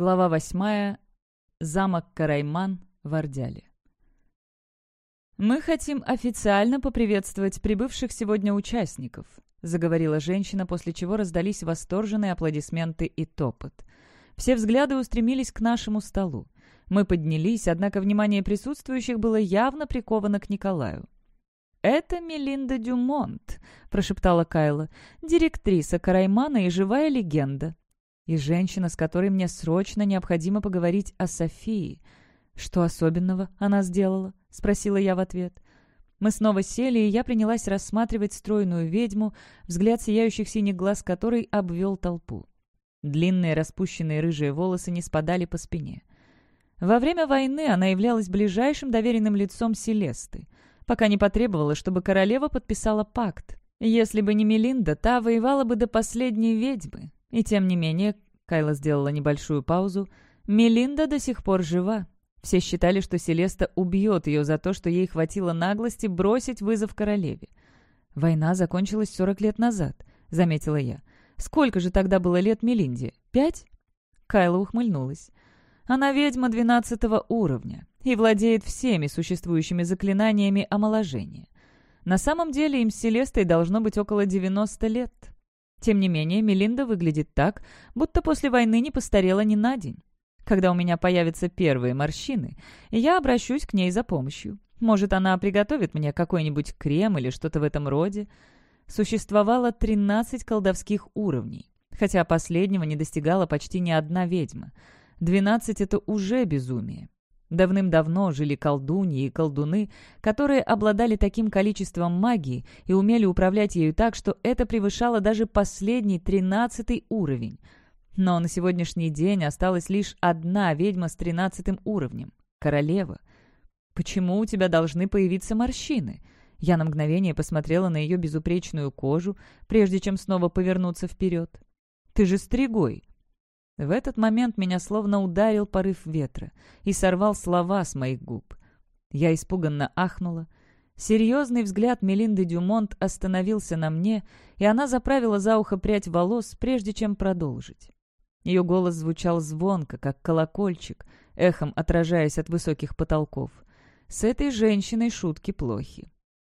Глава восьмая. Замок Карайман в Ордяле. «Мы хотим официально поприветствовать прибывших сегодня участников», заговорила женщина, после чего раздались восторженные аплодисменты и топот. Все взгляды устремились к нашему столу. Мы поднялись, однако внимание присутствующих было явно приковано к Николаю. «Это Мелинда Дюмонт», — прошептала Кайла, — «директриса Караймана и живая легенда и женщина, с которой мне срочно необходимо поговорить о Софии. «Что особенного она сделала?» — спросила я в ответ. Мы снова сели, и я принялась рассматривать стройную ведьму, взгляд сияющих синих глаз которой обвел толпу. Длинные распущенные рыжие волосы не спадали по спине. Во время войны она являлась ближайшим доверенным лицом Селесты, пока не потребовала, чтобы королева подписала пакт. Если бы не Мелинда, та воевала бы до последней ведьмы, и тем не менее, Кайла сделала небольшую паузу, Мелинда до сих пор жива. Все считали, что Селеста убьет ее за то, что ей хватило наглости бросить вызов королеве. «Война закончилась 40 лет назад», — заметила я. «Сколько же тогда было лет Мелинде? Пять?» Кайла ухмыльнулась. «Она ведьма двенадцатого уровня и владеет всеми существующими заклинаниями омоложения. На самом деле им с Селестой должно быть около 90 лет. Тем не менее, Мелинда выглядит так, будто после войны не постарела ни на день. Когда у меня появятся первые морщины, я обращусь к ней за помощью. Может, она приготовит мне какой-нибудь крем или что-то в этом роде. Существовало 13 колдовских уровней, хотя последнего не достигала почти ни одна ведьма. 12 — это уже безумие. Давным-давно жили колдуньи и колдуны, которые обладали таким количеством магии и умели управлять ею так, что это превышало даже последний тринадцатый уровень. Но на сегодняшний день осталась лишь одна ведьма с тринадцатым уровнем — королева. «Почему у тебя должны появиться морщины?» Я на мгновение посмотрела на ее безупречную кожу, прежде чем снова повернуться вперед. «Ты же стригой!» В этот момент меня словно ударил порыв ветра и сорвал слова с моих губ. Я испуганно ахнула. Серьезный взгляд Мелинды Дюмонт остановился на мне, и она заправила за ухо прядь волос, прежде чем продолжить. Ее голос звучал звонко, как колокольчик, эхом отражаясь от высоких потолков. С этой женщиной шутки плохи.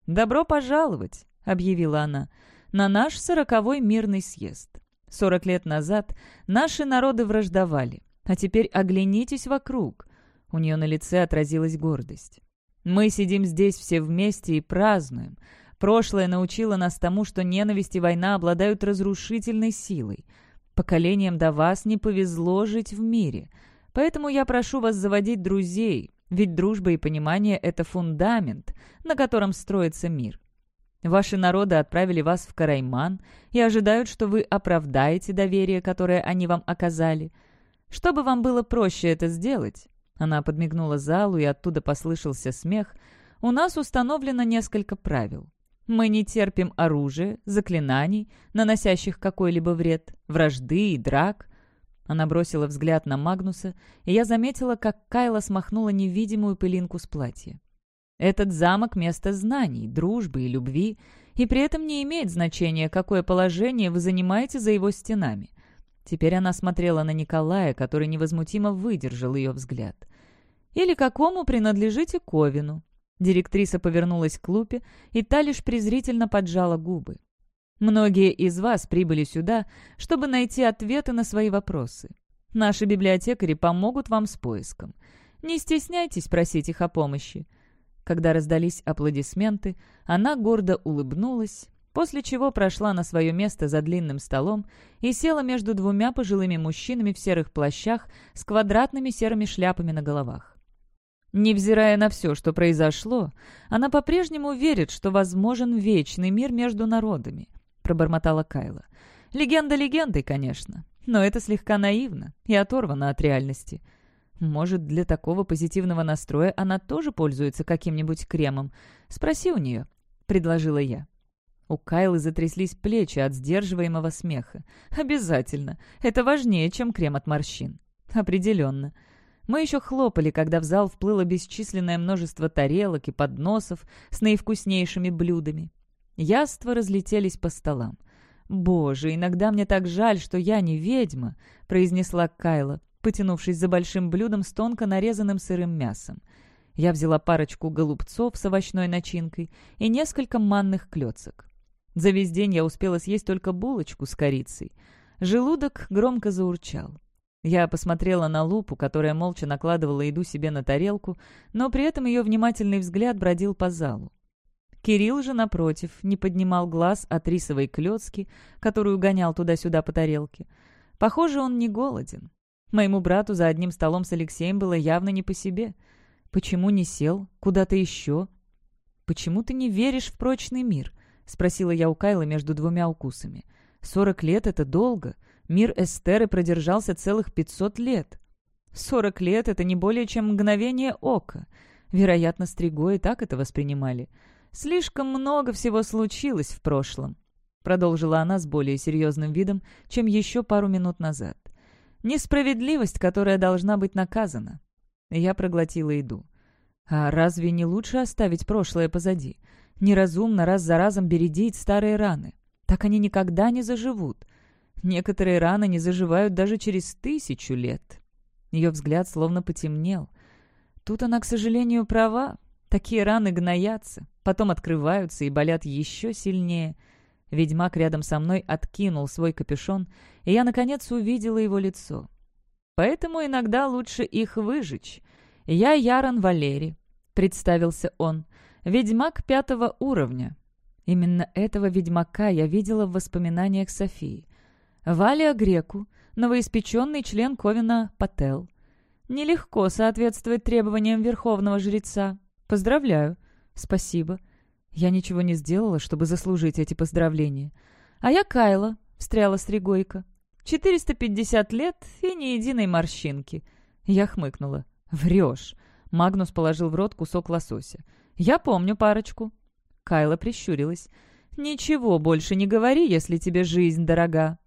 «Добро пожаловать!» — объявила она, — «на наш сороковой мирный съезд. Сорок лет назад наши народы враждовали, а теперь оглянитесь вокруг. У нее на лице отразилась гордость. Мы сидим здесь все вместе и празднуем. Прошлое научило нас тому, что ненависть и война обладают разрушительной силой. Поколениям до вас не повезло жить в мире. Поэтому я прошу вас заводить друзей, ведь дружба и понимание — это фундамент, на котором строится мир. Ваши народы отправили вас в Карайман и ожидают, что вы оправдаете доверие, которое они вам оказали. Чтобы вам было проще это сделать, она подмигнула залу, и оттуда послышался смех, у нас установлено несколько правил. Мы не терпим оружия, заклинаний, наносящих какой-либо вред, вражды и драк. Она бросила взгляд на Магнуса, и я заметила, как Кайла смахнула невидимую пылинку с платья. Этот замок — место знаний, дружбы и любви, и при этом не имеет значения, какое положение вы занимаете за его стенами. Теперь она смотрела на Николая, который невозмутимо выдержал ее взгляд. «Или какому принадлежите Ковину?» Директриса повернулась к Лупе, и та лишь презрительно поджала губы. «Многие из вас прибыли сюда, чтобы найти ответы на свои вопросы. Наши библиотекари помогут вам с поиском. Не стесняйтесь просить их о помощи. Когда раздались аплодисменты, она гордо улыбнулась, после чего прошла на свое место за длинным столом и села между двумя пожилыми мужчинами в серых плащах с квадратными серыми шляпами на головах. Невзирая на все, что произошло, она по-прежнему верит, что возможен вечный мир между народами, пробормотала Кайла. Легенда легендой, конечно, но это слегка наивно и оторвано от реальности. Может, для такого позитивного настроя она тоже пользуется каким-нибудь кремом? Спроси у нее», — предложила я. У Кайлы затряслись плечи от сдерживаемого смеха. «Обязательно. Это важнее, чем крем от морщин». «Определенно». Мы еще хлопали, когда в зал вплыло бесчисленное множество тарелок и подносов с наивкуснейшими блюдами. Яства разлетелись по столам. «Боже, иногда мне так жаль, что я не ведьма», — произнесла Кайла. Потянувшись за большим блюдом с тонко нарезанным сырым мясом. Я взяла парочку голубцов с овощной начинкой и несколько манных клёцок. За весь день я успела съесть только булочку с корицей. Желудок громко заурчал. Я посмотрела на лупу, которая молча накладывала еду себе на тарелку, но при этом ее внимательный взгляд бродил по залу. Кирилл же, напротив, не поднимал глаз от рисовой клетки, которую гонял туда-сюда по тарелке. Похоже, он не голоден. Моему брату за одним столом с Алексеем было явно не по себе. Почему не сел? Куда-то еще? «Почему ты не веришь в прочный мир?» — спросила я у Кайла между двумя укусами. «Сорок лет — это долго. Мир Эстеры продержался целых пятьсот лет. Сорок лет — это не более чем мгновение ока. Вероятно, Стриго и так это воспринимали. Слишком много всего случилось в прошлом», — продолжила она с более серьезным видом, чем еще пару минут назад. Несправедливость, которая должна быть наказана. Я проглотила еду. А разве не лучше оставить прошлое позади? Неразумно раз за разом бередить старые раны. Так они никогда не заживут. Некоторые раны не заживают даже через тысячу лет. Ее взгляд словно потемнел. Тут она, к сожалению, права. Такие раны гноятся, потом открываются и болят еще сильнее — Ведьмак рядом со мной откинул свой капюшон, и я, наконец, увидела его лицо. Поэтому иногда лучше их выжечь. Я Ярон Валери, представился он, ведьмак пятого уровня. Именно этого ведьмака я видела в воспоминаниях Софии. Валия Греку, новоиспеченный член Ковина Пател. Нелегко соответствовать требованиям верховного жреца. Поздравляю. Спасибо. Я ничего не сделала, чтобы заслужить эти поздравления. А я Кайла, встряла Стригойка. Четыреста пятьдесят лет и ни единой морщинки. Я хмыкнула. Врешь. Магнус положил в рот кусок лосося. Я помню парочку. Кайла прищурилась. «Ничего больше не говори, если тебе жизнь дорога».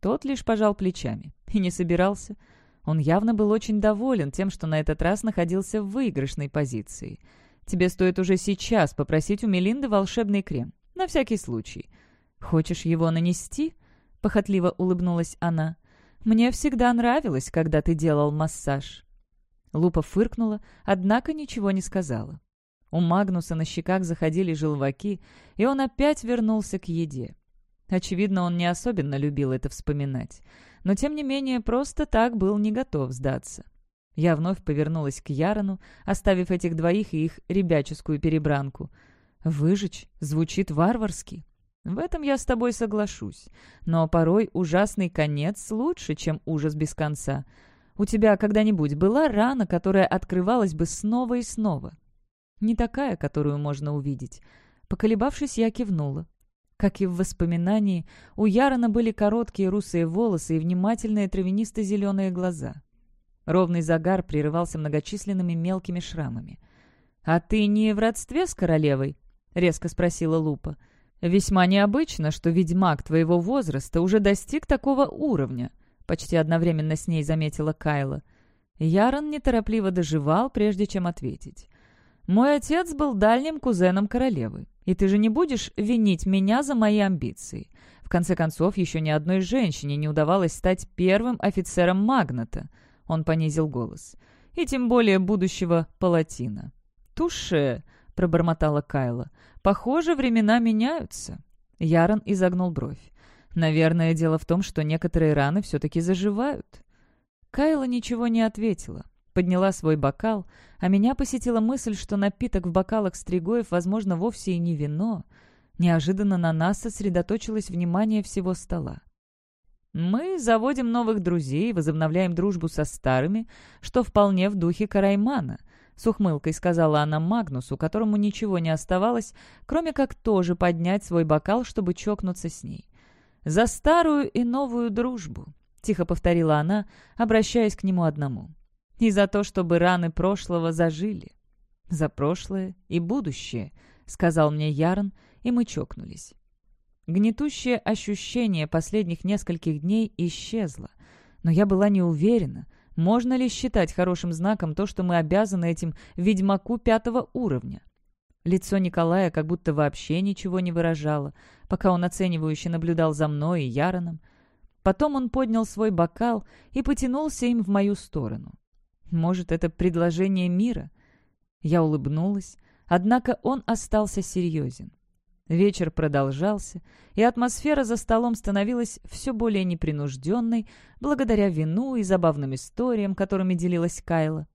Тот лишь пожал плечами. И не собирался. Он явно был очень доволен тем, что на этот раз находился в выигрышной позиции. Тебе стоит уже сейчас попросить у Мелинды волшебный крем. На всякий случай. Хочешь его нанести?» Похотливо улыбнулась она. «Мне всегда нравилось, когда ты делал массаж». Лупа фыркнула, однако ничего не сказала. У Магнуса на щеках заходили желваки, и он опять вернулся к еде. Очевидно, он не особенно любил это вспоминать, но тем не менее просто так был не готов сдаться. Я вновь повернулась к Ярону, оставив этих двоих и их ребяческую перебранку. «Выжечь» звучит варварски. В этом я с тобой соглашусь. Но порой ужасный конец лучше, чем ужас без конца. У тебя когда-нибудь была рана, которая открывалась бы снова и снова? Не такая, которую можно увидеть. Поколебавшись, я кивнула. Как и в воспоминании, у Ярона были короткие русые волосы и внимательные травянисто-зеленые глаза. Ровный загар прерывался многочисленными мелкими шрамами. «А ты не в родстве с королевой?» — резко спросила Лупа. «Весьма необычно, что ведьмак твоего возраста уже достиг такого уровня», — почти одновременно с ней заметила Кайла. Ярон неторопливо доживал, прежде чем ответить. «Мой отец был дальним кузеном королевы, и ты же не будешь винить меня за мои амбиции. В конце концов, еще ни одной женщине не удавалось стать первым офицером Магната». Он понизил голос. «И тем более будущего палатина». «Туше!» — пробормотала Кайла. «Похоже, времена меняются». Ярон изогнул бровь. «Наверное, дело в том, что некоторые раны все-таки заживают». Кайла ничего не ответила. Подняла свой бокал, а меня посетила мысль, что напиток в бокалах Стригоев, возможно, вовсе и не вино. Неожиданно на нас сосредоточилось внимание всего стола. Мы заводим новых друзей, возобновляем дружбу со старыми, что вполне в духе Караймана», — с ухмылкой сказала она Магнусу, которому ничего не оставалось, кроме как тоже поднять свой бокал, чтобы чокнуться с ней. «За старую и новую дружбу», — тихо повторила она, обращаясь к нему одному. «И за то, чтобы раны прошлого зажили». «За прошлое и будущее», — сказал мне Ярн, и мы чокнулись. Гнетущее ощущение последних нескольких дней исчезло. Но я была не уверена, можно ли считать хорошим знаком то, что мы обязаны этим ведьмаку пятого уровня. Лицо Николая как будто вообще ничего не выражало, пока он оценивающе наблюдал за мной и Яроном. Потом он поднял свой бокал и потянулся им в мою сторону. Может, это предложение мира? Я улыбнулась, однако он остался серьезен. Вечер продолжался, и атмосфера за столом становилась все более непринужденной, благодаря вину и забавным историям, которыми делилась Кайла.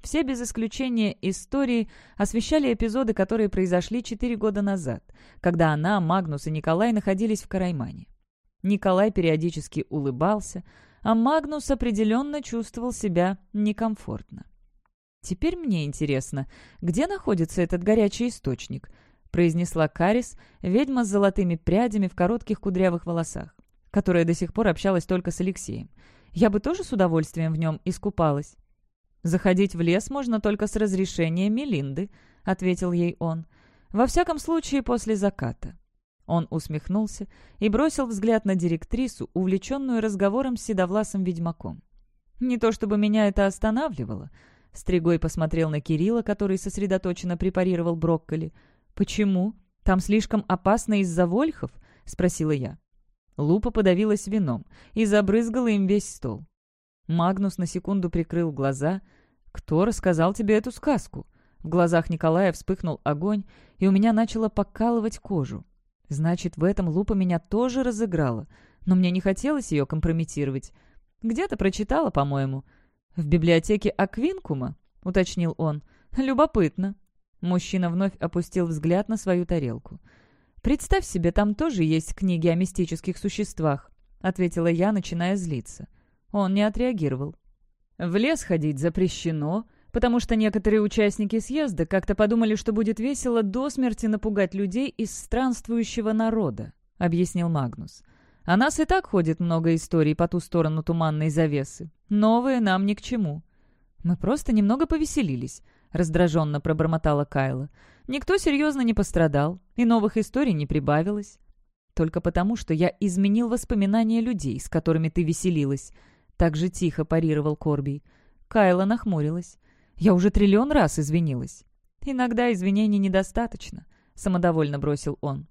Все без исключения истории освещали эпизоды, которые произошли четыре года назад, когда она, Магнус и Николай находились в Караймане. Николай периодически улыбался, а Магнус определенно чувствовал себя некомфортно. «Теперь мне интересно, где находится этот горячий источник?» — произнесла Карис, ведьма с золотыми прядями в коротких кудрявых волосах, которая до сих пор общалась только с Алексеем. «Я бы тоже с удовольствием в нем искупалась». «Заходить в лес можно только с разрешения Мелинды», — ответил ей он. «Во всяком случае, после заката». Он усмехнулся и бросил взгляд на директрису, увлеченную разговором с седовласым ведьмаком. «Не то чтобы меня это останавливало». Стригой посмотрел на Кирилла, который сосредоточенно препарировал брокколи. «Почему? Там слишком опасно из-за вольхов?» — спросила я. Лупа подавилась вином и забрызгала им весь стол. Магнус на секунду прикрыл глаза. «Кто рассказал тебе эту сказку?» В глазах Николая вспыхнул огонь, и у меня начало покалывать кожу. Значит, в этом Лупа меня тоже разыграла, но мне не хотелось ее компрометировать. Где-то прочитала, по-моему. «В библиотеке Аквинкума?» — уточнил он. «Любопытно». Мужчина вновь опустил взгляд на свою тарелку. «Представь себе, там тоже есть книги о мистических существах», — ответила я, начиная злиться. Он не отреагировал. «В лес ходить запрещено», потому что некоторые участники съезда как-то подумали, что будет весело до смерти напугать людей из странствующего народа», — объяснил Магнус. «О нас и так ходит много историй по ту сторону туманной завесы. Новые нам ни к чему». «Мы просто немного повеселились», — раздраженно пробормотала Кайла. «Никто серьезно не пострадал, и новых историй не прибавилось». «Только потому, что я изменил воспоминания людей, с которыми ты веселилась», — так же тихо парировал Корби. Кайла нахмурилась. Я уже триллион раз извинилась. Иногда извинений недостаточно, самодовольно бросил он.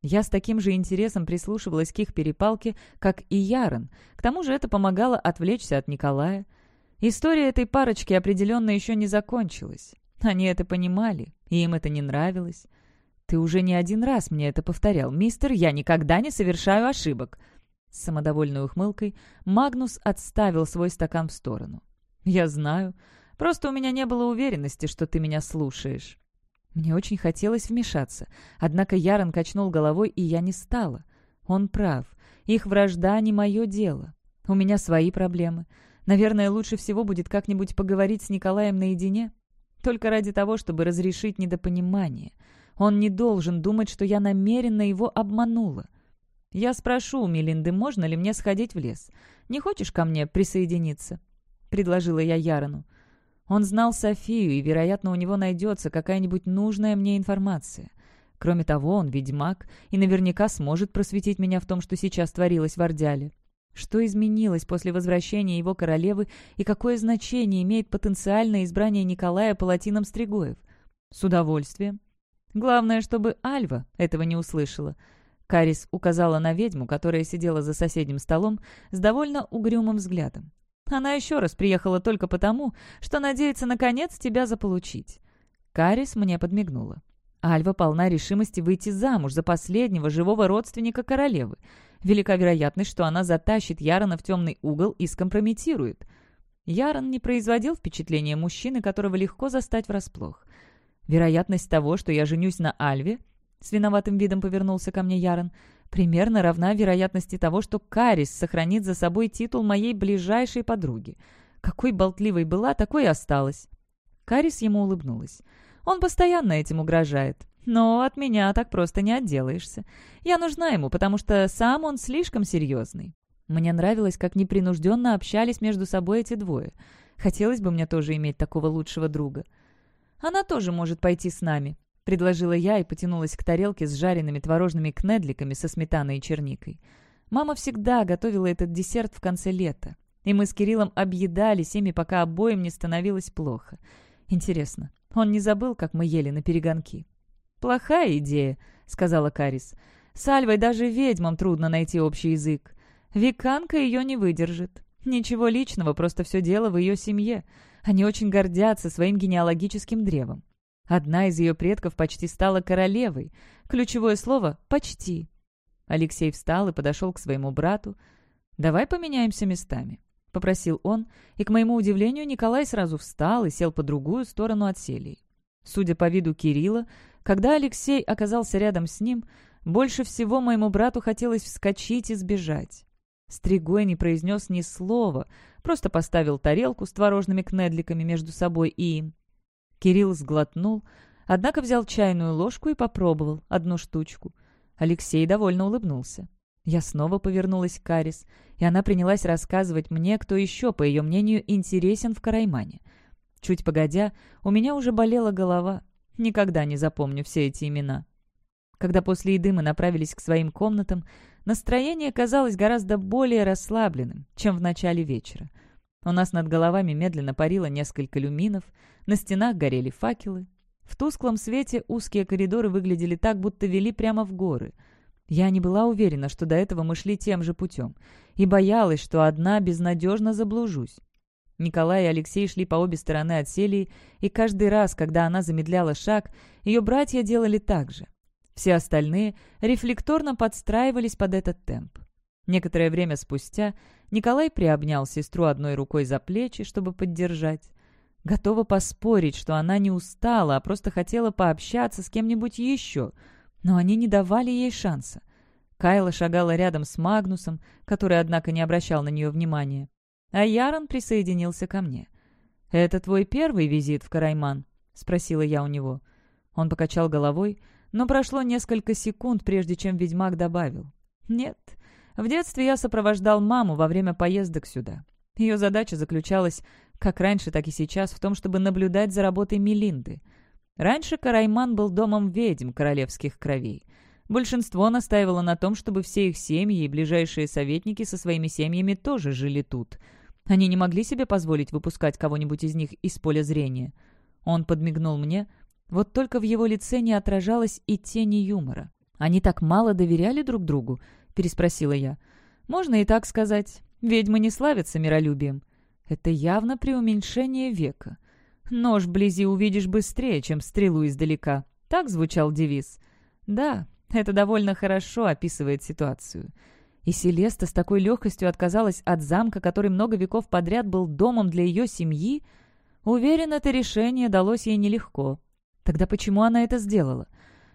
Я с таким же интересом прислушивалась к их перепалке, как и Ярон. К тому же это помогало отвлечься от Николая. История этой парочки определенно еще не закончилась. Они это понимали, и им это не нравилось. «Ты уже не один раз мне это повторял, мистер, я никогда не совершаю ошибок». С самодовольной ухмылкой Магнус отставил свой стакан в сторону. «Я знаю. Просто у меня не было уверенности, что ты меня слушаешь». Мне очень хотелось вмешаться, однако Ярон качнул головой, и я не стала. Он прав. Их вражда не мое дело. У меня свои проблемы. Наверное, лучше всего будет как-нибудь поговорить с Николаем наедине. Только ради того, чтобы разрешить недопонимание. Он не должен думать, что я намеренно его обманула. Я спрошу у Мелинды, можно ли мне сходить в лес. Не хочешь ко мне присоединиться?» — предложила я Ярону. Он знал Софию, и, вероятно, у него найдется какая-нибудь нужная мне информация. Кроме того, он ведьмак и наверняка сможет просветить меня в том, что сейчас творилось в Ордяле. Что изменилось после возвращения его королевы и какое значение имеет потенциальное избрание Николая палатином Стригоев? С удовольствием. Главное, чтобы Альва этого не услышала. Карис указала на ведьму, которая сидела за соседним столом с довольно угрюмым взглядом. Она еще раз приехала только потому, что надеется наконец тебя заполучить». Карис мне подмигнула. Альва полна решимости выйти замуж за последнего живого родственника королевы. Велика вероятность, что она затащит Ярона в темный угол и скомпрометирует. Ярон не производил впечатления мужчины, которого легко застать врасплох. Вероятность того, что я женюсь на Альве, с виноватым видом повернулся ко мне Ярон, примерно равна вероятности того, что Карис сохранит за собой титул моей ближайшей подруги. Какой болтливой была, такой и осталась. Карис ему улыбнулась. Он постоянно этим угрожает. Но от меня так просто не отделаешься. Я нужна ему, потому что сам он слишком серьезный. Мне нравилось, как непринужденно общались между собой эти двое. Хотелось бы мне тоже иметь такого лучшего друга. Она тоже может пойти с нами, — предложила я и потянулась к тарелке с жареными творожными кнедликами со сметаной и черникой. Мама всегда готовила этот десерт в конце лета, и мы с Кириллом объедались ими, пока обоим не становилось плохо. Интересно, он не забыл, как мы ели на перегонки? «Плохая идея», — сказала Карис. «С Альвой даже ведьмам трудно найти общий язык. Виканка ее не выдержит. Ничего личного, просто все дело в ее семье. Они очень гордятся своим генеалогическим древом. Одна из ее предков почти стала королевой. Ключевое слово «почти». Алексей встал и подошел к своему брату. «Давай поменяемся местами», — попросил он, и, к моему удивлению, Николай сразу встал и сел по другую сторону от селии. Судя по виду Кирилла, когда Алексей оказался рядом с ним, больше всего моему брату хотелось вскочить и сбежать. Стригой не произнес ни слова, просто поставил тарелку с творожными кнедликами между собой и им. Кирилл сглотнул, однако взял чайную ложку и попробовал одну штучку. Алексей довольно улыбнулся. Я снова повернулась к Карис, и она принялась рассказывать мне, кто еще, по ее мнению, интересен в Караймане. Чуть погодя, у меня уже болела голова. Никогда не запомню все эти имена. Когда после еды мы направились к своим комнатам, настроение казалось гораздо более расслабленным, чем в начале вечера. У нас над головами медленно парило несколько люминов, на стенах горели факелы. В тусклом свете узкие коридоры выглядели так, будто вели прямо в горы — я не была уверена, что до этого мы шли тем же путем, и боялась, что одна безнадежно заблужусь. Николай и Алексей шли по обе стороны от Селии, и каждый раз, когда она замедляла шаг, ее братья делали так же. Все остальные рефлекторно подстраивались под этот темп. Некоторое время спустя Николай приобнял сестру одной рукой за плечи, чтобы поддержать. Готова поспорить, что она не устала, а просто хотела пообщаться с кем-нибудь еще — но они не давали ей шанса. Кайла шагала рядом с Магнусом, который, однако, не обращал на нее внимания. А Ярон присоединился ко мне. «Это твой первый визит в Карайман?» — спросила я у него. Он покачал головой, но прошло несколько секунд, прежде чем ведьмак добавил. «Нет, в детстве я сопровождал маму во время поездок сюда. Ее задача заключалась, как раньше, так и сейчас, в том, чтобы наблюдать за работой Мелинды — Раньше Карайман был домом ведьм королевских кровей. Большинство настаивало на том, чтобы все их семьи и ближайшие советники со своими семьями тоже жили тут. Они не могли себе позволить выпускать кого-нибудь из них из поля зрения. Он подмигнул мне, вот только в его лице не отражалось и тени юмора. «Они так мало доверяли друг другу?» — переспросила я. «Можно и так сказать. Ведьмы не славятся миролюбием. Это явно преуменьшение века. «Нож вблизи увидишь быстрее, чем стрелу издалека». Так звучал девиз. Да, это довольно хорошо описывает ситуацию. И Селеста с такой легкостью отказалась от замка, который много веков подряд был домом для ее семьи. Уверен, это решение далось ей нелегко. Тогда почему она это сделала?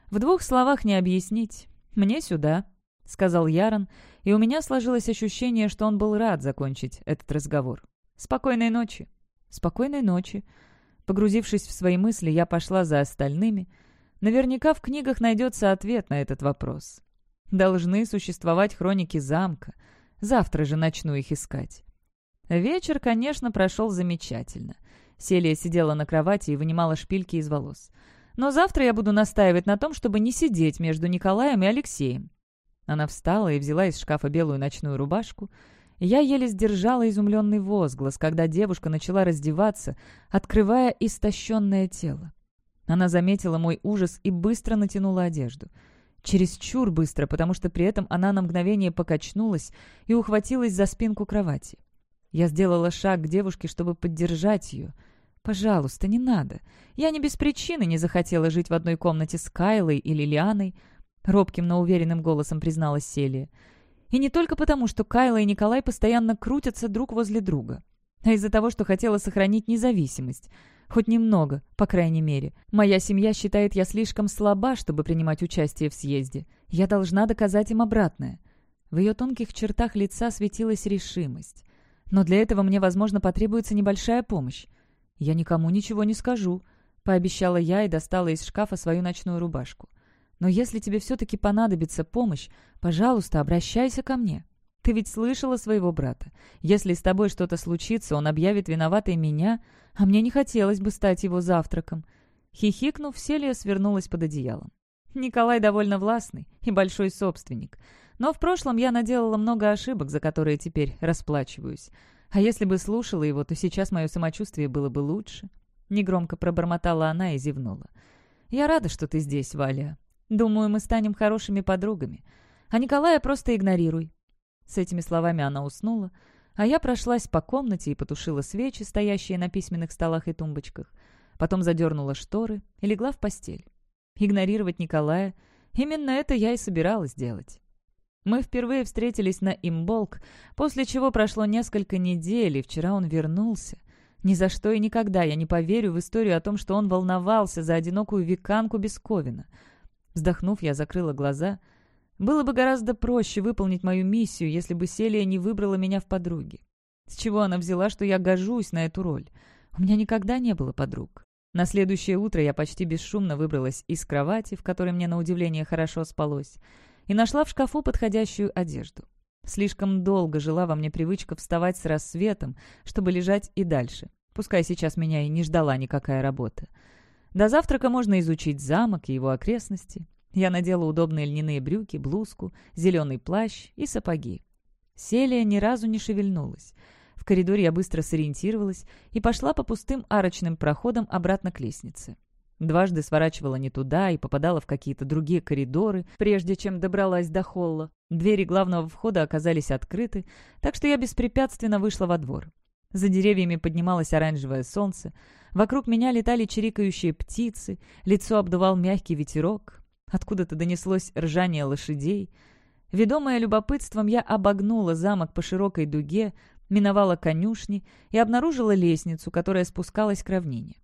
В двух словах не объяснить. «Мне сюда», — сказал Ярон, и у меня сложилось ощущение, что он был рад закончить этот разговор. «Спокойной ночи». «Спокойной ночи», Погрузившись в свои мысли, я пошла за остальными. Наверняка в книгах найдется ответ на этот вопрос. Должны существовать хроники замка. Завтра же начну их искать. Вечер, конечно, прошел замечательно. Селия сидела на кровати и вынимала шпильки из волос. Но завтра я буду настаивать на том, чтобы не сидеть между Николаем и Алексеем. Она встала и взяла из шкафа белую ночную рубашку, я еле сдержала изумленный возглас, когда девушка начала раздеваться, открывая истощенное тело. Она заметила мой ужас и быстро натянула одежду. Чересчур быстро, потому что при этом она на мгновение покачнулась и ухватилась за спинку кровати. Я сделала шаг к девушке, чтобы поддержать ее. «Пожалуйста, не надо. Я не без причины не захотела жить в одной комнате с Кайлой или Лианой», — робким, но уверенным голосом призналась Селия. И не только потому, что Кайла и Николай постоянно крутятся друг возле друга, а из-за того, что хотела сохранить независимость. Хоть немного, по крайней мере. Моя семья считает, я слишком слаба, чтобы принимать участие в съезде. Я должна доказать им обратное. В ее тонких чертах лица светилась решимость. Но для этого мне, возможно, потребуется небольшая помощь. «Я никому ничего не скажу», — пообещала я и достала из шкафа свою ночную рубашку. Но если тебе все-таки понадобится помощь, пожалуйста, обращайся ко мне. Ты ведь слышала своего брата. Если с тобой что-то случится, он объявит виноватой меня, а мне не хотелось бы стать его завтраком». Хихикнув, Селия свернулась под одеялом. Николай довольно властный и большой собственник. Но в прошлом я наделала много ошибок, за которые теперь расплачиваюсь. А если бы слушала его, то сейчас мое самочувствие было бы лучше. Негромко пробормотала она и зевнула. «Я рада, что ты здесь, Валя. Думаю, мы станем хорошими подругами. А Николая просто игнорируй». С этими словами она уснула, а я прошлась по комнате и потушила свечи, стоящие на письменных столах и тумбочках. Потом задернула шторы и легла в постель. Игнорировать Николая — именно это я и собиралась делать. Мы впервые встретились на имболк, после чего прошло несколько недель, и вчера он вернулся. Ни за что и никогда я не поверю в историю о том, что он волновался за одинокую веканку Бесковина. Вздохнув, я закрыла глаза. Было бы гораздо проще выполнить мою миссию, если бы Селия не выбрала меня в подруги. С чего она взяла, что я гожусь на эту роль? У меня никогда не было подруг. На следующее утро я почти бесшумно выбралась из кровати, в которой мне на удивление хорошо спалось, и нашла в шкафу подходящую одежду. Слишком долго жила во мне привычка вставать с рассветом, чтобы лежать и дальше. Пускай сейчас меня и не ждала никакая работа. До завтрака можно изучить замок и его окрестности. Я надела удобные льняные брюки, блузку, зеленый плащ и сапоги. Селия ни разу не шевельнулась. В коридоре я быстро сориентировалась и пошла по пустым арочным проходам обратно к лестнице. Дважды сворачивала не туда и попадала в какие-то другие коридоры, прежде чем добралась до холла. Двери главного входа оказались открыты, так что я беспрепятственно вышла во двор. За деревьями поднималось оранжевое солнце, вокруг меня летали чирикающие птицы, лицо обдувал мягкий ветерок, откуда-то донеслось ржание лошадей. Ведомая любопытством, я обогнула замок по широкой дуге, миновала конюшни и обнаружила лестницу, которая спускалась к равнине.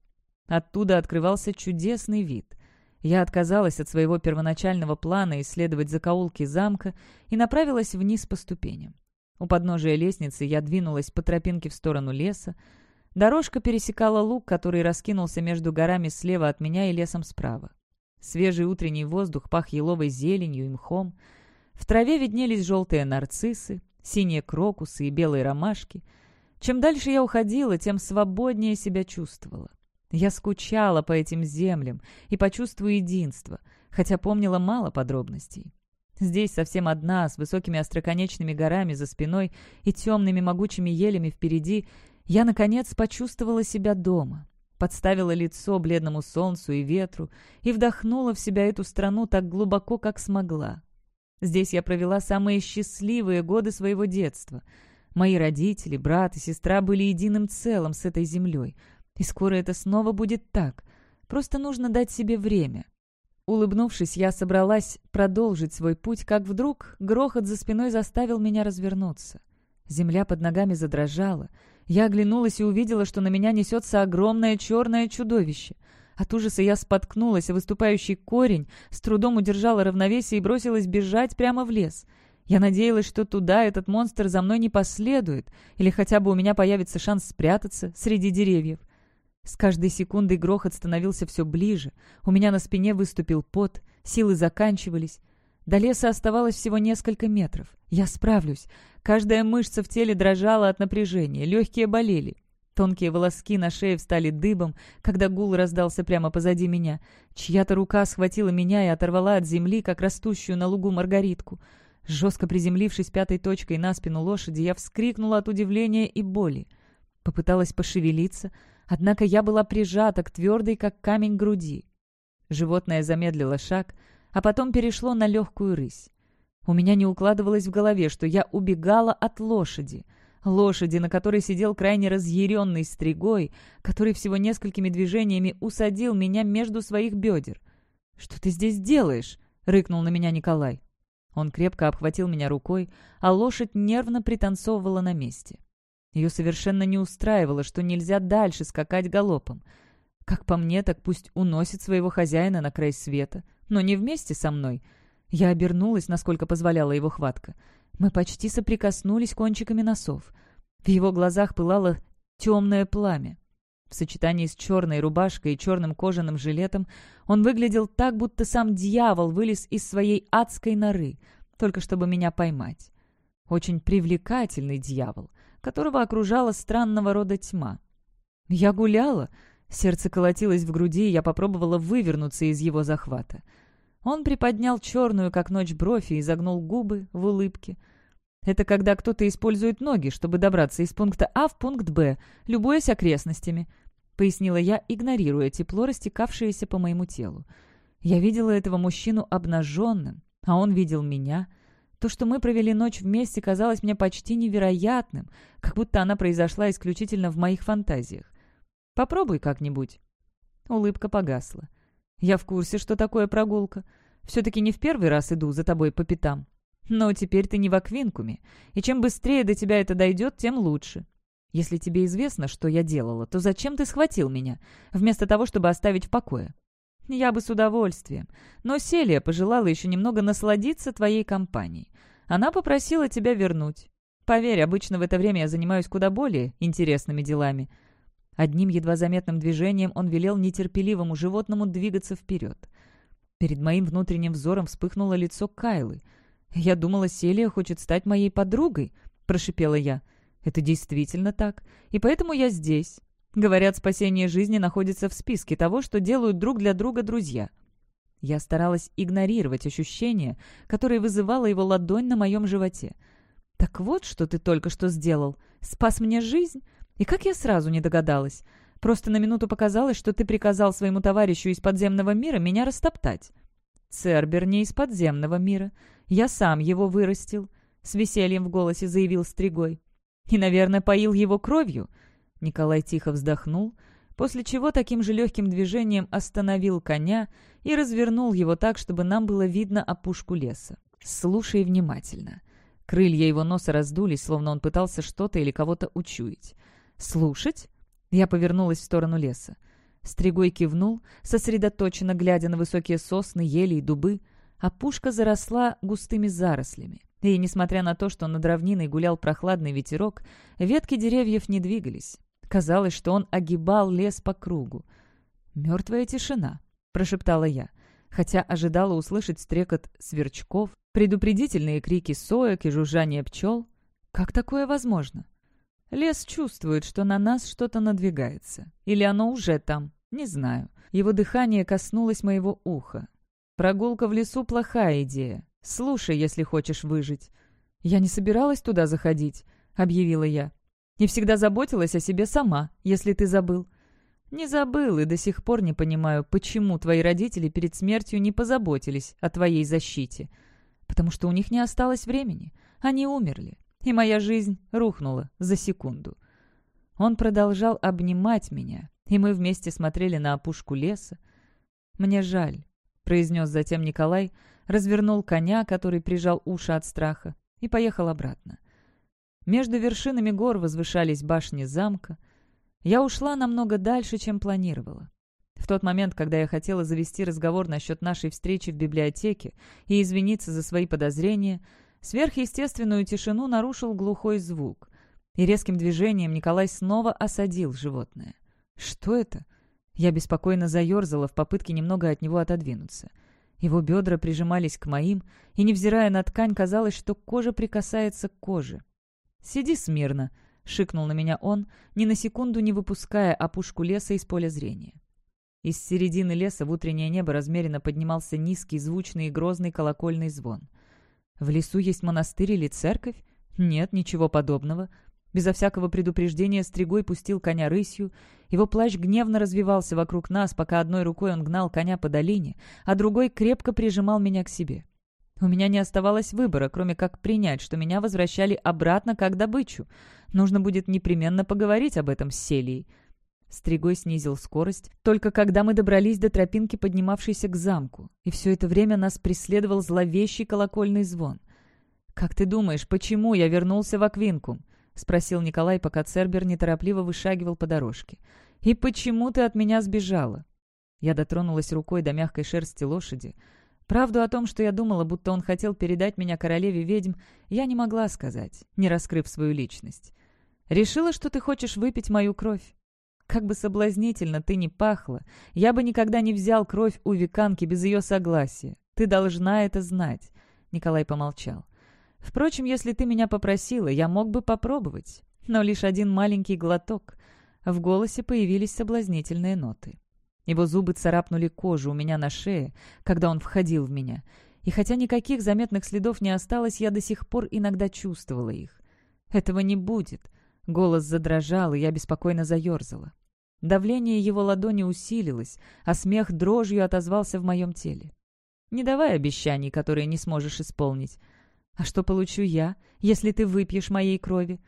Оттуда открывался чудесный вид. Я отказалась от своего первоначального плана исследовать закоулки замка и направилась вниз по ступеням. У подножия лестницы я двинулась по тропинке в сторону леса. Дорожка пересекала луг, который раскинулся между горами слева от меня и лесом справа. Свежий утренний воздух пах еловой зеленью и мхом. В траве виднелись желтые нарциссы, синие крокусы и белые ромашки. Чем дальше я уходила, тем свободнее себя чувствовала. Я скучала по этим землям и по единства, хотя помнила мало подробностей. Здесь совсем одна, с высокими остроконечными горами за спиной и темными могучими елями впереди, я, наконец, почувствовала себя дома, подставила лицо бледному солнцу и ветру и вдохнула в себя эту страну так глубоко, как смогла. Здесь я провела самые счастливые годы своего детства. Мои родители, брат и сестра были единым целым с этой землей — и скоро это снова будет так. Просто нужно дать себе время. Улыбнувшись, я собралась продолжить свой путь, как вдруг грохот за спиной заставил меня развернуться. Земля под ногами задрожала. Я оглянулась и увидела, что на меня несется огромное черное чудовище. От ужаса я споткнулась, а выступающий корень с трудом удержала равновесие и бросилась бежать прямо в лес. Я надеялась, что туда этот монстр за мной не последует, или хотя бы у меня появится шанс спрятаться среди деревьев. С каждой секундой грохот становился все ближе. У меня на спине выступил пот, силы заканчивались. До леса оставалось всего несколько метров. Я справлюсь. Каждая мышца в теле дрожала от напряжения, легкие болели. Тонкие волоски на шее встали дыбом, когда гул раздался прямо позади меня. Чья-то рука схватила меня и оторвала от земли, как растущую на лугу маргаритку. Жестко приземлившись пятой точкой на спину лошади, я вскрикнула от удивления и боли. Попыталась пошевелиться — Однако я была прижата к твердой, как камень, груди. Животное замедлило шаг, а потом перешло на легкую рысь. У меня не укладывалось в голове, что я убегала от лошади. Лошади, на которой сидел крайне разъяренный стригой, который всего несколькими движениями усадил меня между своих бедер. «Что ты здесь делаешь?» — рыкнул на меня Николай. Он крепко обхватил меня рукой, а лошадь нервно пританцовывала на месте. Ее совершенно не устраивало, что нельзя дальше скакать галопом. Как по мне, так пусть уносит своего хозяина на край света, но не вместе со мной. Я обернулась, насколько позволяла его хватка. Мы почти соприкоснулись кончиками носов. В его глазах пылало темное пламя. В сочетании с черной рубашкой и черным кожаным жилетом он выглядел так, будто сам дьявол вылез из своей адской норы, только чтобы меня поймать. Очень привлекательный дьявол — которого окружала странного рода тьма. Я гуляла, сердце колотилось в груди, и я попробовала вывернуться из его захвата. Он приподнял черную, как ночь, бровь и изогнул губы в улыбке. Это когда кто-то использует ноги, чтобы добраться из пункта А в пункт Б, любуясь окрестностями, — пояснила я, игнорируя тепло, растекавшееся по моему телу. Я видела этого мужчину обнаженным, а он видел меня — То, что мы провели ночь вместе, казалось мне почти невероятным, как будто она произошла исключительно в моих фантазиях. Попробуй как-нибудь». Улыбка погасла. «Я в курсе, что такое прогулка. Все-таки не в первый раз иду за тобой по пятам. Но теперь ты не в Аквинкуме, и чем быстрее до тебя это дойдет, тем лучше. Если тебе известно, что я делала, то зачем ты схватил меня, вместо того, чтобы оставить в покое? Я бы с удовольствием. Но Селия пожелала еще немного насладиться твоей компанией. Она попросила тебя вернуть. Поверь, обычно в это время я занимаюсь куда более интересными делами. Одним едва заметным движением он велел нетерпеливому животному двигаться вперед. Перед моим внутренним взором вспыхнуло лицо Кайлы. «Я думала, Селия хочет стать моей подругой», — прошипела я. «Это действительно так, и поэтому я здесь. Говорят, спасение жизни находится в списке того, что делают друг для друга друзья». Я старалась игнорировать ощущение, которое вызывало его ладонь на моем животе. «Так вот, что ты только что сделал. Спас мне жизнь? И как я сразу не догадалась? Просто на минуту показалось, что ты приказал своему товарищу из подземного мира меня растоптать». «Цербер не из подземного мира. Я сам его вырастил», — с весельем в голосе заявил Стригой. «И, наверное, поил его кровью?» Николай тихо вздохнул, после чего таким же легким движением остановил коня и развернул его так, чтобы нам было видно опушку леса. «Слушай внимательно». Крылья его носа раздулись, словно он пытался что-то или кого-то учуять. «Слушать?» Я повернулась в сторону леса. Стригой кивнул, сосредоточенно глядя на высокие сосны, ели и дубы, а пушка заросла густыми зарослями. И, несмотря на то, что над равниной гулял прохладный ветерок, ветки деревьев не двигались. Казалось, что он огибал лес по кругу. «Мертвая тишина», — прошептала я, хотя ожидала услышать стрекот сверчков, предупредительные крики соек и жужжание пчел. Как такое возможно? Лес чувствует, что на нас что-то надвигается. Или оно уже там, не знаю. Его дыхание коснулось моего уха. Прогулка в лесу — плохая идея. Слушай, если хочешь выжить. «Я не собиралась туда заходить», — объявила я. «И всегда заботилась о себе сама, если ты забыл». «Не забыл и до сих пор не понимаю, почему твои родители перед смертью не позаботились о твоей защите. Потому что у них не осталось времени. Они умерли и моя жизнь рухнула за секунду. Он продолжал обнимать меня, и мы вместе смотрели на опушку леса. «Мне жаль», — произнес затем Николай, развернул коня, который прижал уши от страха, и поехал обратно. Между вершинами гор возвышались башни замка. Я ушла намного дальше, чем планировала. В тот момент, когда я хотела завести разговор насчет нашей встречи в библиотеке и извиниться за свои подозрения, Сверхъестественную тишину нарушил глухой звук, и резким движением Николай снова осадил животное. «Что это?» Я беспокойно заерзала в попытке немного от него отодвинуться. Его бедра прижимались к моим, и, невзирая на ткань, казалось, что кожа прикасается к коже. «Сиди смирно», — шикнул на меня он, ни на секунду не выпуская опушку леса из поля зрения. Из середины леса в утреннее небо размеренно поднимался низкий, звучный и грозный колокольный звон — в лесу есть монастырь или церковь? Нет, ничего подобного. Безо всякого предупреждения Стригой пустил коня рысью. Его плащ гневно развивался вокруг нас, пока одной рукой он гнал коня по долине, а другой крепко прижимал меня к себе. У меня не оставалось выбора, кроме как принять, что меня возвращали обратно как добычу. Нужно будет непременно поговорить об этом с Селией. Стригой снизил скорость, только когда мы добрались до тропинки, поднимавшейся к замку, и все это время нас преследовал зловещий колокольный звон. «Как ты думаешь, почему я вернулся в Аквинкум?» — спросил Николай, пока Цербер неторопливо вышагивал по дорожке. «И почему ты от меня сбежала?» Я дотронулась рукой до мягкой шерсти лошади. Правду о том, что я думала, будто он хотел передать меня королеве ведьм, я не могла сказать, не раскрыв свою личность. «Решила, что ты хочешь выпить мою кровь. Как бы соблазнительно ты ни пахла, я бы никогда не взял кровь у веканки без ее согласия. Ты должна это знать». Николай помолчал. «Впрочем, если ты меня попросила, я мог бы попробовать. Но лишь один маленький глоток». В голосе появились соблазнительные ноты. Его зубы царапнули кожу у меня на шее, когда он входил в меня. И хотя никаких заметных следов не осталось, я до сих пор иногда чувствовала их. Этого не будет. Голос задрожал, и я беспокойно заерзала. Давление его ладони усилилось, а смех дрожью отозвался в моем теле. «Не давай обещаний, которые не сможешь исполнить». «А что получу я, если ты выпьешь моей крови?»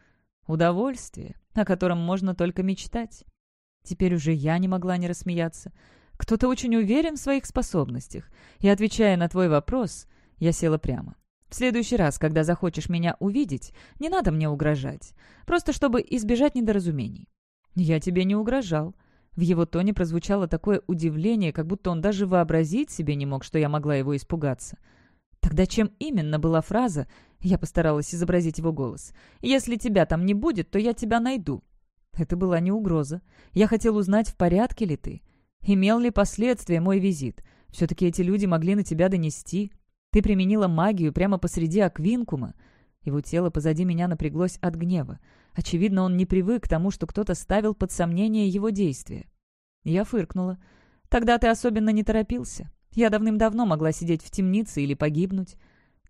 «Удовольствие, о котором можно только мечтать». Теперь уже я не могла не рассмеяться. Кто-то очень уверен в своих способностях. И, отвечая на твой вопрос, я села прямо. В следующий раз, когда захочешь меня увидеть, не надо мне угрожать. Просто чтобы избежать недоразумений. Я тебе не угрожал. В его тоне прозвучало такое удивление, как будто он даже вообразить себе не мог, что я могла его испугаться. Тогда чем именно была фраза, я постаралась изобразить его голос, «Если тебя там не будет, то я тебя найду». Это была не угроза. Я хотел узнать, в порядке ли ты. Имел ли последствия мой визит? Все-таки эти люди могли на тебя донести. Ты применила магию прямо посреди Аквинкума. Его тело позади меня напряглось от гнева. Очевидно, он не привык к тому, что кто-то ставил под сомнение его действия. Я фыркнула. «Тогда ты особенно не торопился. Я давным-давно могла сидеть в темнице или погибнуть».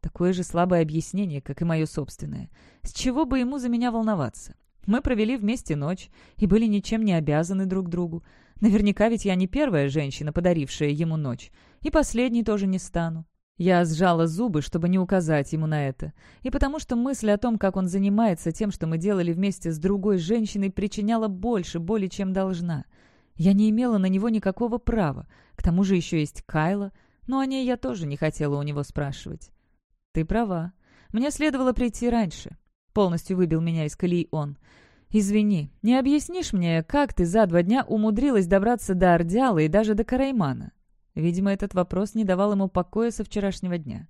Такое же слабое объяснение, как и мое собственное. С чего бы ему за меня волноваться? Мы провели вместе ночь и были ничем не обязаны друг другу. Наверняка ведь я не первая женщина, подарившая ему ночь. И последней тоже не стану. Я сжала зубы, чтобы не указать ему на это. И потому что мысль о том, как он занимается тем, что мы делали вместе с другой женщиной, причиняла больше боли, чем должна. Я не имела на него никакого права. К тому же еще есть Кайла, но о ней я тоже не хотела у него спрашивать. «Ты права. Мне следовало прийти раньше». Полностью выбил меня из колеи он. «Извини, не объяснишь мне, как ты за два дня умудрилась добраться до Ордяла и даже до Караймана?» Видимо, этот вопрос не давал ему покоя со вчерашнего дня.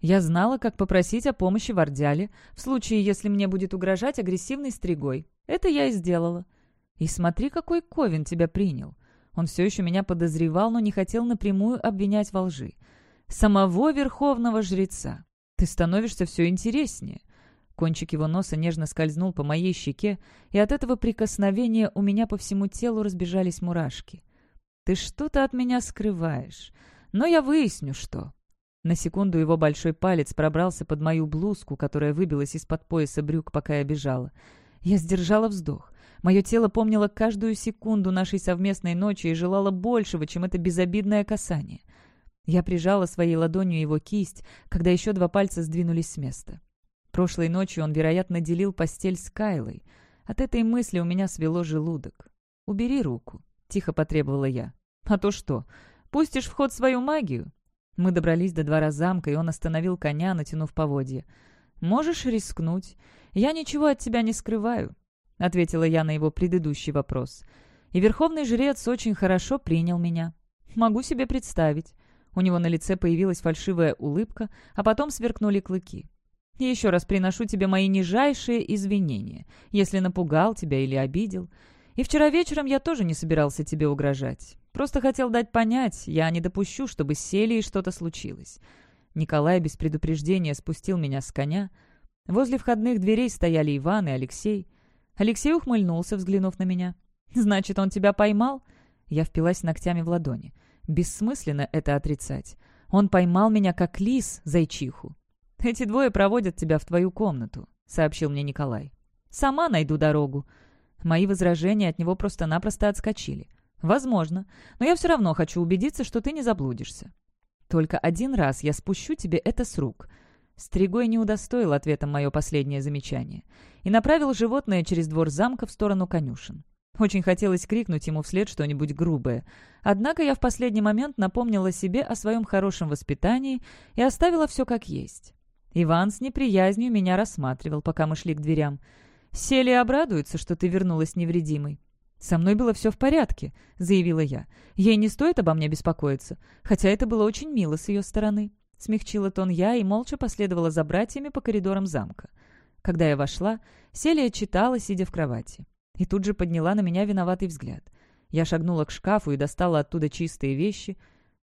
Я знала, как попросить о помощи в Ордяле, в случае, если мне будет угрожать агрессивной стригой. Это я и сделала. И смотри, какой Ковин тебя принял. Он все еще меня подозревал, но не хотел напрямую обвинять во лжи. Самого верховного жреца. Ты становишься все интереснее. Кончик его носа нежно скользнул по моей щеке, и от этого прикосновения у меня по всему телу разбежались мурашки. «Ты что-то от меня скрываешь, но я выясню, что...» На секунду его большой палец пробрался под мою блузку, которая выбилась из-под пояса брюк, пока я бежала. Я сдержала вздох. Мое тело помнило каждую секунду нашей совместной ночи и желало большего, чем это безобидное касание. Я прижала своей ладонью его кисть, когда еще два пальца сдвинулись с места. Прошлой ночью он, вероятно, делил постель с Кайлой. От этой мысли у меня свело желудок. «Убери руку», — тихо потребовала я. «А то что? Пустишь в ход свою магию?» Мы добрались до двора замка, и он остановил коня, натянув поводья. «Можешь рискнуть. Я ничего от тебя не скрываю», — ответила я на его предыдущий вопрос. «И верховный жрец очень хорошо принял меня. Могу себе представить». У него на лице появилась фальшивая улыбка, а потом сверкнули клыки. Еще раз приношу тебе мои нижайшие извинения, если напугал тебя или обидел. И вчера вечером я тоже не собирался тебе угрожать. Просто хотел дать понять, я не допущу, чтобы сели и что-то случилось. Николай без предупреждения спустил меня с коня. Возле входных дверей стояли Иван и Алексей. Алексей ухмыльнулся, взглянув на меня. «Значит, он тебя поймал?» Я впилась ногтями в ладони. Бессмысленно это отрицать. Он поймал меня как лис, зайчиху. «Эти двое проводят тебя в твою комнату», — сообщил мне Николай. «Сама найду дорогу». Мои возражения от него просто-напросто отскочили. «Возможно, но я все равно хочу убедиться, что ты не заблудишься. Только один раз я спущу тебе это с рук». Стригой не удостоил ответом мое последнее замечание и направил животное через двор замка в сторону конюшен. Очень хотелось крикнуть ему вслед что-нибудь грубое. Однако я в последний момент напомнила себе о своем хорошем воспитании и оставила все как есть. Иван с неприязнью меня рассматривал, пока мы шли к дверям. «Селия обрадуется, что ты вернулась невредимой». «Со мной было все в порядке», — заявила я. «Ей не стоит обо мне беспокоиться, хотя это было очень мило с ее стороны». Смягчила тон я и молча последовала за братьями по коридорам замка. Когда я вошла, Селия читала, сидя в кровати. И тут же подняла на меня виноватый взгляд. Я шагнула к шкафу и достала оттуда чистые вещи.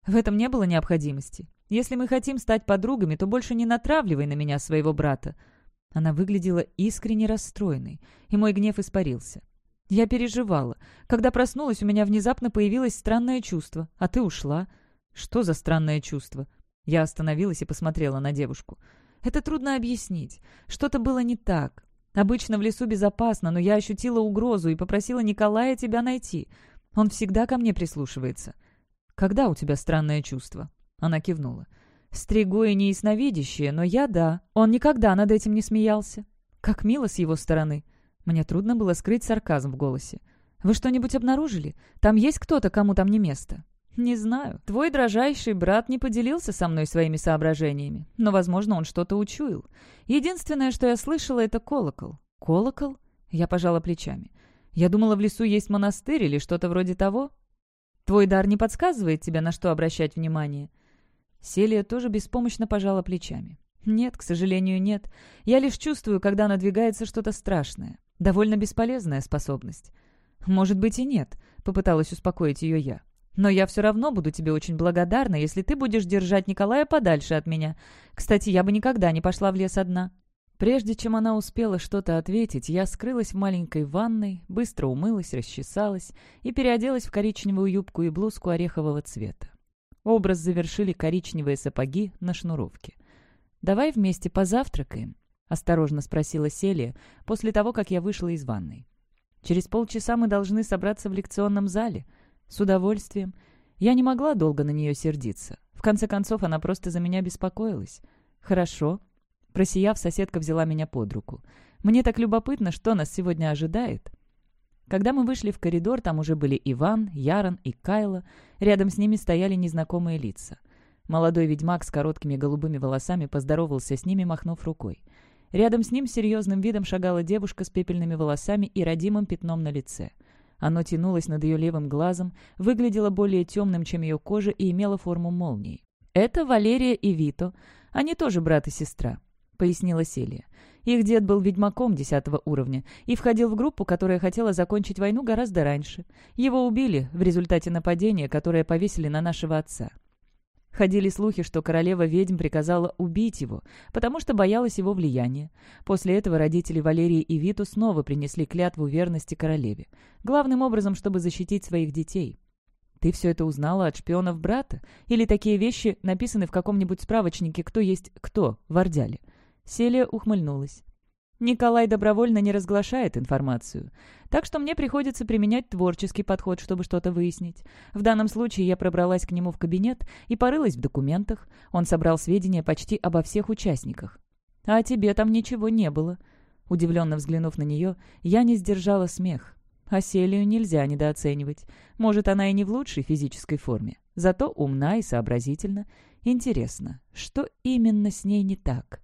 В этом не было необходимости. Если мы хотим стать подругами, то больше не натравливай на меня своего брата». Она выглядела искренне расстроенной, и мой гнев испарился. Я переживала. Когда проснулась, у меня внезапно появилось странное чувство. А ты ушла. Что за странное чувство? Я остановилась и посмотрела на девушку. Это трудно объяснить. Что-то было не так. Обычно в лесу безопасно, но я ощутила угрозу и попросила Николая тебя найти. Он всегда ко мне прислушивается. Когда у тебя странное чувство? Она кивнула. Стригуи не ясновидящие, но я — да. Он никогда над этим не смеялся. Как мило с его стороны. Мне трудно было скрыть сарказм в голосе. «Вы что-нибудь обнаружили? Там есть кто-то, кому там не место?» «Не знаю. Твой дрожайший брат не поделился со мной своими соображениями, но, возможно, он что-то учуял. Единственное, что я слышала, это колокол». «Колокол?» Я пожала плечами. «Я думала, в лесу есть монастырь или что-то вроде того». «Твой дар не подсказывает тебе, на что обращать внимание?» Селия тоже беспомощно пожала плечами. «Нет, к сожалению, нет. Я лишь чувствую, когда надвигается что-то страшное. Довольно бесполезная способность». «Может быть и нет», — попыталась успокоить ее я. Но я все равно буду тебе очень благодарна, если ты будешь держать Николая подальше от меня. Кстати, я бы никогда не пошла в лес одна». Прежде чем она успела что-то ответить, я скрылась в маленькой ванной, быстро умылась, расчесалась и переоделась в коричневую юбку и блузку орехового цвета. Образ завершили коричневые сапоги на шнуровке. «Давай вместе позавтракаем?» — осторожно спросила Селия после того, как я вышла из ванной. «Через полчаса мы должны собраться в лекционном зале», с удовольствием. Я не могла долго на нее сердиться. В конце концов, она просто за меня беспокоилась. Хорошо. Просияв, соседка взяла меня под руку. Мне так любопытно, что нас сегодня ожидает. Когда мы вышли в коридор, там уже были Иван, Ярон и Кайла. Рядом с ними стояли незнакомые лица. Молодой ведьмак с короткими голубыми волосами поздоровался с ними, махнув рукой. Рядом с ним серьезным видом шагала девушка с пепельными волосами и родимым пятном на лице — оно тянулось над ее левым глазом, выглядело более темным, чем ее кожа, и имело форму молнии. «Это Валерия и Вито. Они тоже брат и сестра», — пояснила Селия. «Их дед был ведьмаком десятого уровня и входил в группу, которая хотела закончить войну гораздо раньше. Его убили в результате нападения, которое повесили на нашего отца. Ходили слухи, что королева ведьм приказала убить его, потому что боялась его влияния. После этого родители Валерии и Виту снова принесли клятву верности королеве. Главным образом, чтобы защитить своих детей. «Ты все это узнала от шпионов брата? Или такие вещи написаны в каком-нибудь справочнике «Кто есть кто» в Ордяле?» Селия ухмыльнулась. Николай добровольно не разглашает информацию, так что мне приходится применять творческий подход, чтобы что-то выяснить. В данном случае я пробралась к нему в кабинет и порылась в документах. Он собрал сведения почти обо всех участниках. «А тебе там ничего не было». Удивленно взглянув на нее, я не сдержала смех. А Селию нельзя недооценивать. Может, она и не в лучшей физической форме, зато умна и сообразительна. Интересно, что именно с ней не так?»